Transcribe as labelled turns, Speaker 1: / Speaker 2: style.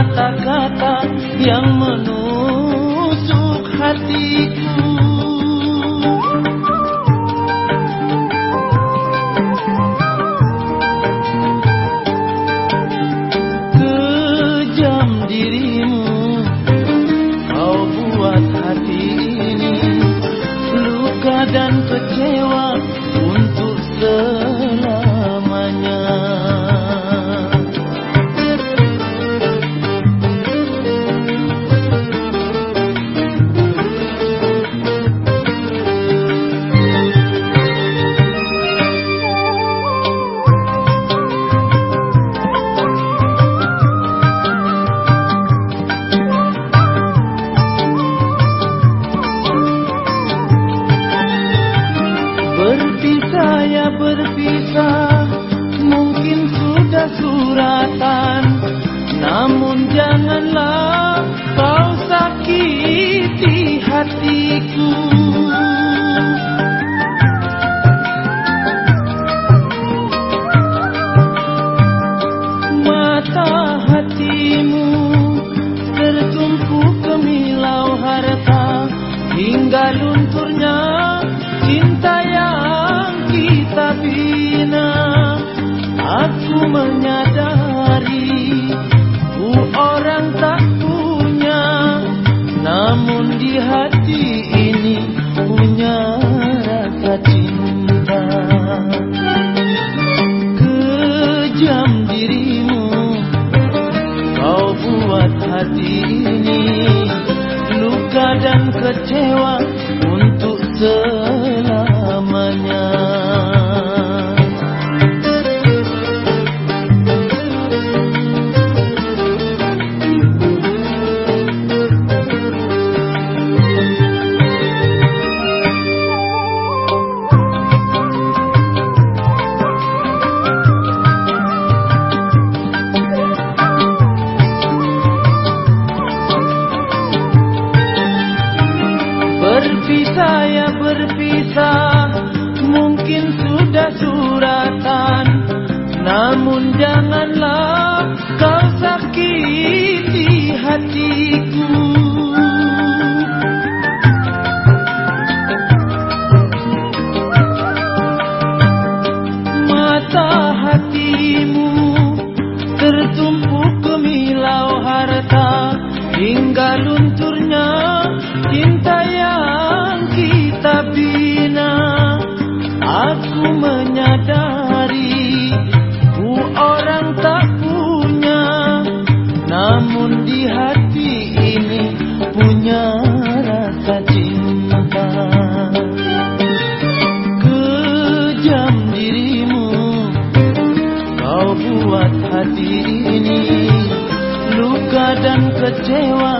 Speaker 1: kata-kata yang menusuk hatiku. Kejam dirimu Kau buat hati ini Luka dan kecewa. saya berpisah. Mungkin sudah suratan. Namun janganlah kecewa Namun jangan matirini Luka dan kecewa